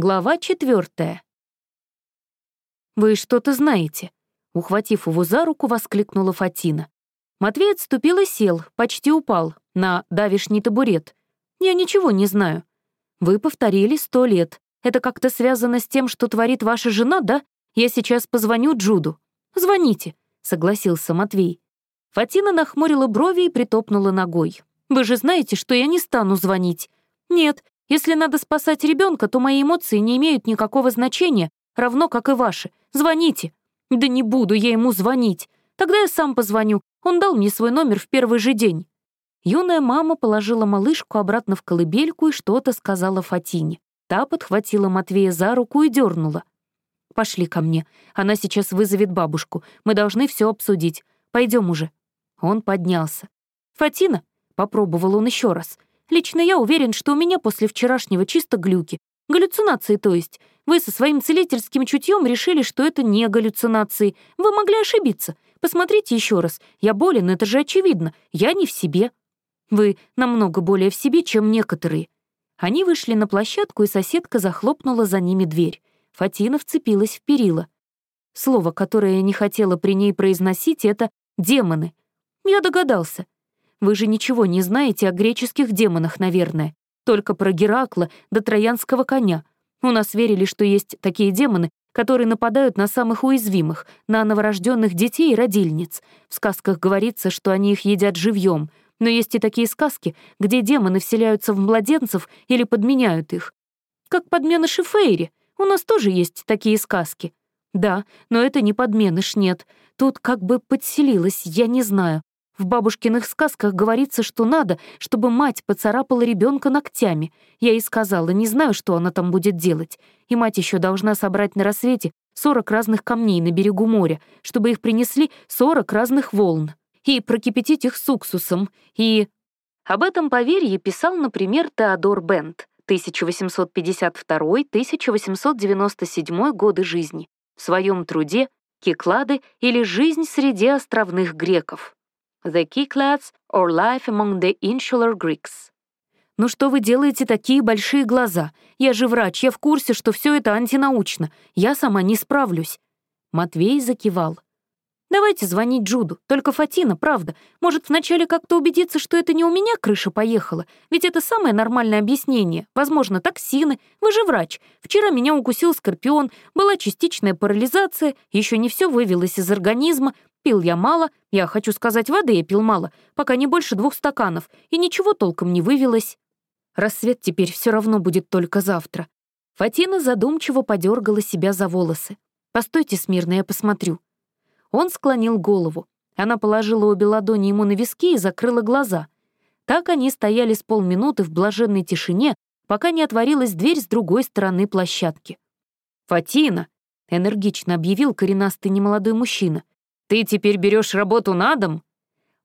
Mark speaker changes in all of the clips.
Speaker 1: Глава четвертая. «Вы что-то знаете?» Ухватив его за руку, воскликнула Фатина. Матвей отступил и сел, почти упал, на давишний табурет. «Я ничего не знаю. Вы повторили сто лет. Это как-то связано с тем, что творит ваша жена, да? Я сейчас позвоню Джуду». «Звоните», — согласился Матвей. Фатина нахмурила брови и притопнула ногой. «Вы же знаете, что я не стану звонить». «Нет, если надо спасать ребенка, то мои эмоции не имеют никакого значения, равно как и ваши. Звоните. Да не буду я ему звонить. Тогда я сам позвоню. Он дал мне свой номер в первый же день. Юная мама положила малышку обратно в колыбельку и что-то сказала Фатине. Та подхватила Матвея за руку и дернула. «Пошли ко мне. Она сейчас вызовет бабушку. Мы должны все обсудить. Пойдем уже». Он поднялся. «Фатина?» — попробовал он еще раз. Лично я уверен, что у меня после вчерашнего чисто глюки. Галлюцинации, то есть. Вы со своим целительским чутьем решили, что это не галлюцинации. Вы могли ошибиться. Посмотрите еще раз. Я болен, это же очевидно. Я не в себе. Вы намного более в себе, чем некоторые. Они вышли на площадку, и соседка захлопнула за ними дверь. Фатина вцепилась в перила. Слово, которое я не хотела при ней произносить, — это «демоны». Я догадался. Вы же ничего не знаете о греческих демонах, наверное. Только про Геракла до троянского коня. У нас верили, что есть такие демоны, которые нападают на самых уязвимых, на новорожденных детей и родильниц. В сказках говорится, что они их едят живьем. Но есть и такие сказки, где демоны вселяются в младенцев или подменяют их. Как подменыши Фейри. У нас тоже есть такие сказки. Да, но это не подменыш, нет. Тут как бы подселилась, я не знаю. В бабушкиных сказках говорится, что надо, чтобы мать поцарапала ребенка ногтями. Я ей сказала, не знаю, что она там будет делать. И мать еще должна собрать на рассвете 40 разных камней на берегу моря, чтобы их принесли 40 разных волн. И прокипятить их с уксусом. И... Об этом поверье писал, например, Теодор Бент, 1852-1897 годы жизни, в своем труде «Кеклады» или «Жизнь среди островных греков». The Kyklads or Life Among the Insular Greeks. «Ну что вы делаете такие большие глаза? Я же врач, я в курсе, что все это антинаучно. Я сама не справлюсь». Матвей закивал. «Давайте звонить Джуду. Только Фатина, правда. Может, вначале как-то убедиться, что это не у меня крыша поехала? Ведь это самое нормальное объяснение. Возможно, токсины. Вы же врач. Вчера меня укусил скорпион, была частичная парализация, еще не все вывелось из организма, Пил я мало, я хочу сказать, воды я пил мало, пока не больше двух стаканов, и ничего толком не вывелось. Рассвет теперь все равно будет только завтра. Фатина задумчиво подергала себя за волосы. «Постойте смирно, я посмотрю». Он склонил голову. Она положила обе ладони ему на виски и закрыла глаза. Так они стояли с полминуты в блаженной тишине, пока не отворилась дверь с другой стороны площадки. «Фатина!» — энергично объявил коренастый немолодой мужчина. Ты теперь берешь работу на дом?»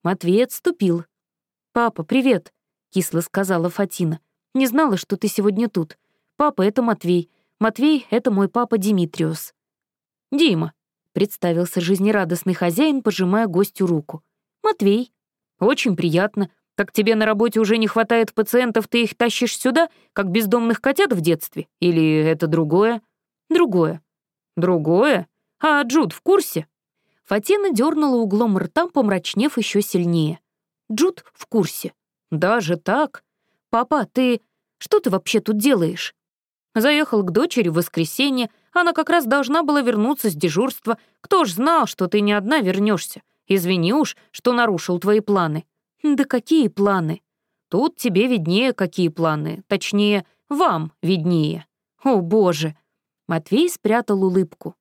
Speaker 1: Матвей отступил. «Папа, привет», — кисло сказала Фатина. «Не знала, что ты сегодня тут. Папа — это Матвей. Матвей — это мой папа Димитриус». «Дима», — представился жизнерадостный хозяин, пожимая гостю руку. «Матвей». «Очень приятно. Так тебе на работе уже не хватает пациентов, ты их тащишь сюда, как бездомных котят в детстве? Или это другое?» «Другое». «Другое? А Джуд в курсе?» Фатина дернула углом рта, помрачнев еще сильнее. Джуд в курсе. «Даже так? Папа, ты... Что ты вообще тут делаешь?» Заехал к дочери в воскресенье. Она как раз должна была вернуться с дежурства. Кто ж знал, что ты не одна вернешься? Извини уж, что нарушил твои планы. Да какие планы? Тут тебе виднее, какие планы. Точнее, вам виднее. О, боже. Матвей спрятал улыбку.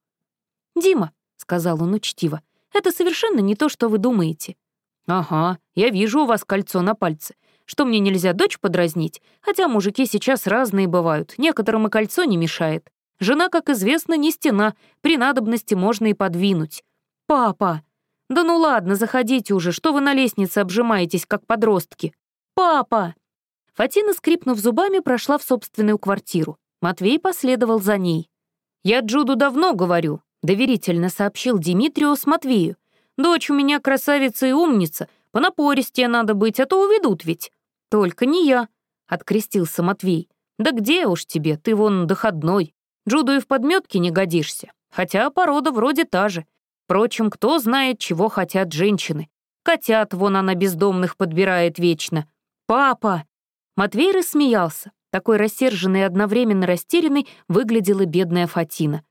Speaker 1: «Дима, сказал он учтиво. «Это совершенно не то, что вы думаете». «Ага, я вижу у вас кольцо на пальце. Что мне нельзя дочь подразнить? Хотя мужики сейчас разные бывают, некоторым и кольцо не мешает. Жена, как известно, не стена, при надобности можно и подвинуть. Папа! Да ну ладно, заходите уже, что вы на лестнице обжимаетесь, как подростки? Папа!» Фатина, скрипнув зубами, прошла в собственную квартиру. Матвей последовал за ней. «Я Джуду давно говорю, — доверительно сообщил Димитриус Матвею. «Дочь у меня красавица и умница, понапористее надо быть, а то уведут ведь». «Только не я», — открестился Матвей. «Да где уж тебе, ты вон доходной. Джуду и в подметке не годишься. Хотя порода вроде та же. Впрочем, кто знает, чего хотят женщины. Котят вон она бездомных подбирает вечно. Папа!» Матвей рассмеялся. Такой рассерженный и одновременно растерянной выглядела бедная Фатина.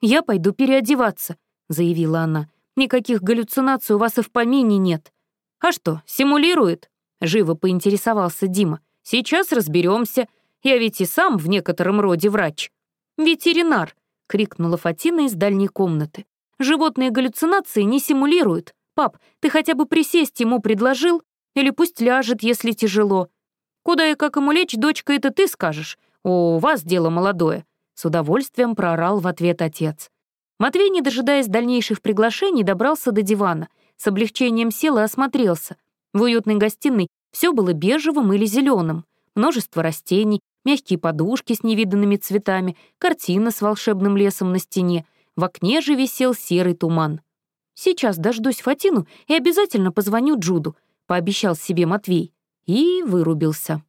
Speaker 1: «Я пойду переодеваться», — заявила она. «Никаких галлюцинаций у вас и в помине нет». «А что, симулирует?» — живо поинтересовался Дима. «Сейчас разберемся. Я ведь и сам в некотором роде врач». «Ветеринар!» — крикнула Фатина из дальней комнаты. «Животные галлюцинации не симулируют. Пап, ты хотя бы присесть ему предложил? Или пусть ляжет, если тяжело. Куда и как ему лечь, дочка, это ты скажешь. О, у вас дело молодое». С удовольствием проорал в ответ отец. Матвей, не дожидаясь дальнейших приглашений, добрался до дивана, с облегчением сел и осмотрелся. В уютной гостиной все было бежевым или зеленым. Множество растений, мягкие подушки с невиданными цветами, картина с волшебным лесом на стене. В окне же висел серый туман. «Сейчас дождусь Фатину и обязательно позвоню Джуду», — пообещал себе Матвей. И вырубился.